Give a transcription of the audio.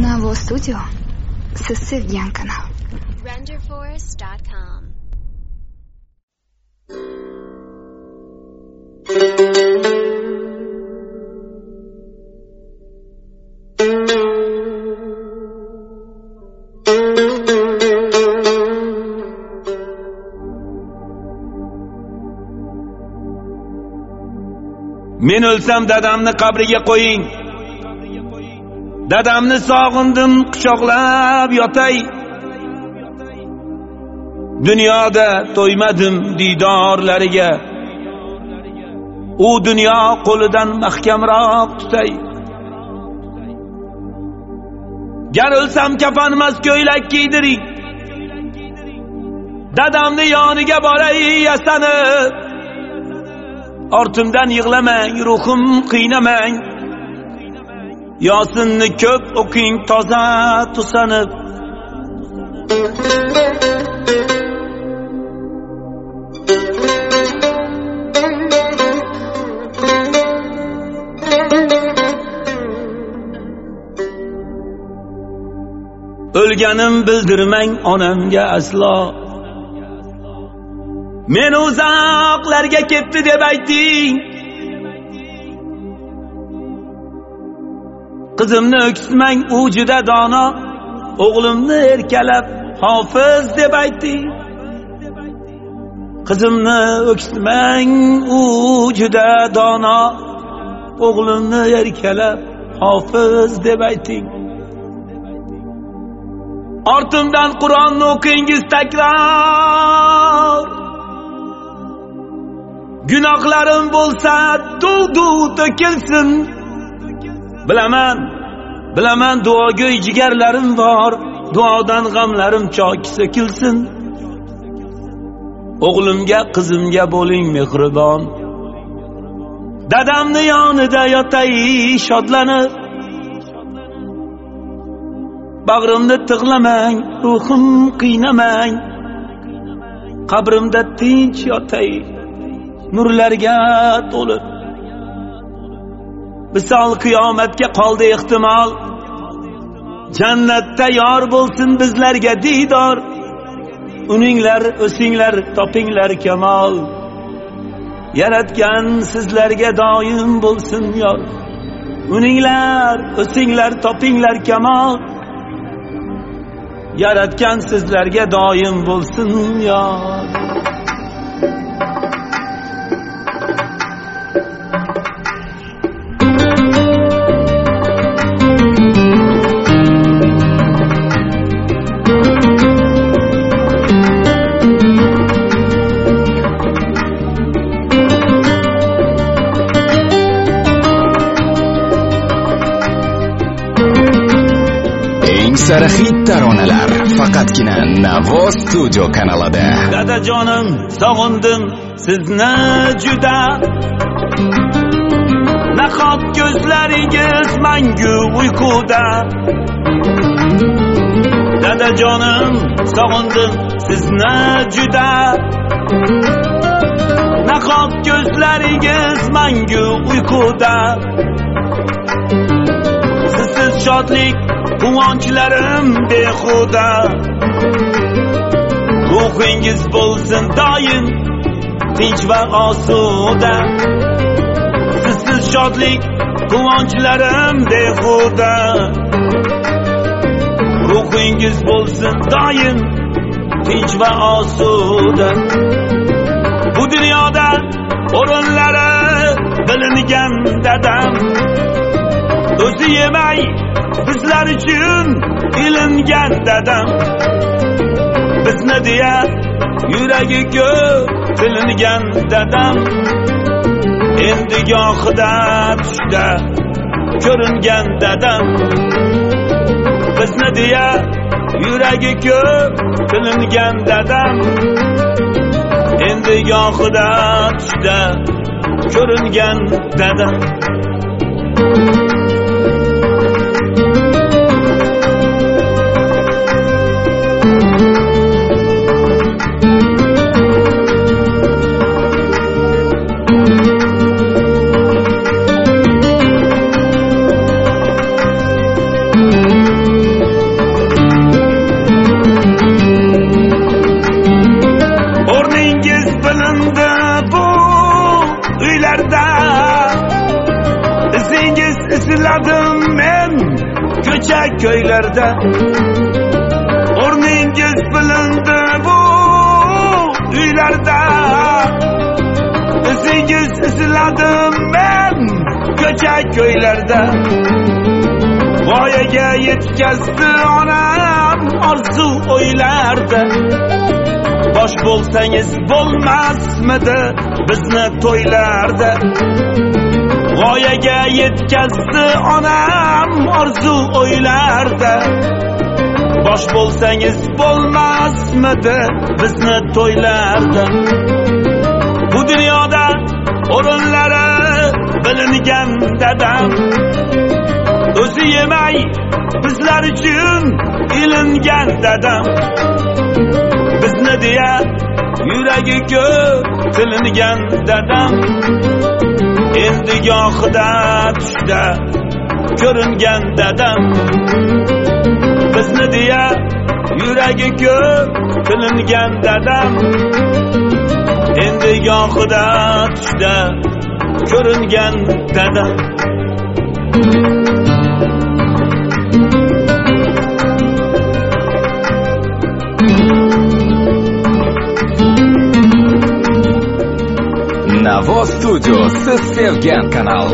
Navo Studio siz sevgan kanal. RenderForce.com. men o'lsam dadamni qabriga qo'ying dadamni sog'indim quchoqlab yotay. Dunyoda to'ymadim diydorlariga u dunyo qo'lidan mahkamroq tutay. Gar o'lsam kafanmas ko'ylak kiydiring. Dadamni yoniga boray yasanib. Ortimdan yig'lamang ruhim qiynamang. Yosinni ko'p o'qing toza tusanib o'lganim bildirmang onamga aslo men uzoqlarga ketdi deb ayting qizimni o'ksitmang u juda dono. O'g'limni erkalab hofiz deb ayting. Qizimni o'ksitmang u juda dono. O'g'limni erkalab hofiz deb ayting. Ortimdan qur'onni o'qingiz takror. Gunohlarim bo'lsa duv duv to'kilsin. Bilaman bilaman duogo'y jigarlarim bor. Duodan g'amlarim choki so'kilsin o'g'limga qizimga bo'ling mehribon. Dadamni yonida yotay shodlanib bag'rimni tig'lamang ruhim qiynamang. Qabrimda tinch yotay nurlarga to'lib. Misol qiyomatga qoldi ehtimol. Jannatda yor bo'lsin bizlarga diydor. Uninglar o'singlar topinglar kamol. Yaratgan sizlarga doim bo'lsin yor. Uninglar o'singlar topinglar kamol. Yaratgan sizlarga doim bo'lsin yor. Taronalar faqatgina Navo Studio kanalida. dadajonim sog'indim sizni juda. Nahot ko'zlaringiz mangu uyquda. Dadajonim sog'indim sizni juda. Nahot ko'zlaringiz mangu uyquda. Sizsiz shodlik quvonchlarim behuda. Ruhingiz bo'lsin doim tinch va osuda. Sizsiz shodlik quvonchlarim behuda. Ruhingiz bo'lsin doim tinch va osuda. Bu dunyoda o'rinlari bilingan dadam. O'zi yemay bizlar uchun ilingan dadam. Bizni deya yuragi ko'p tilingan dadam. Endi gohida tushda ko'ringan dadam. Bizni deya yuragi ko'p tilingan dadam. Endi gohida tushda ko'ringan dadam. Ko'cha ko'ylarda. O'rningiz bilindi bu uylarda. Izingiz izladim men ko'cha ko'ylarda. Voyaga yetkazdi onam orzu o'ylarda. Bosh bo'lsangiz bo'lmasmidi bizni to'ylarda? Voyaga yetkazdi onam orzu o'ylarda. Bosh bo'lsangiz bo'lmasmidi bizni to'ylarda? Bu dunyoda o'rinlari bilingan dadam o'zi yemay bizlar uchun ilingan dadam bizni deya yuragi ko'p tilingan dadam endi gohida tushda ko'ringan dadam bizni deya yuragi ko'p tilingan dadam endi gohida tushda ko'ringan dadam. Navo Studio siz sevgan kanal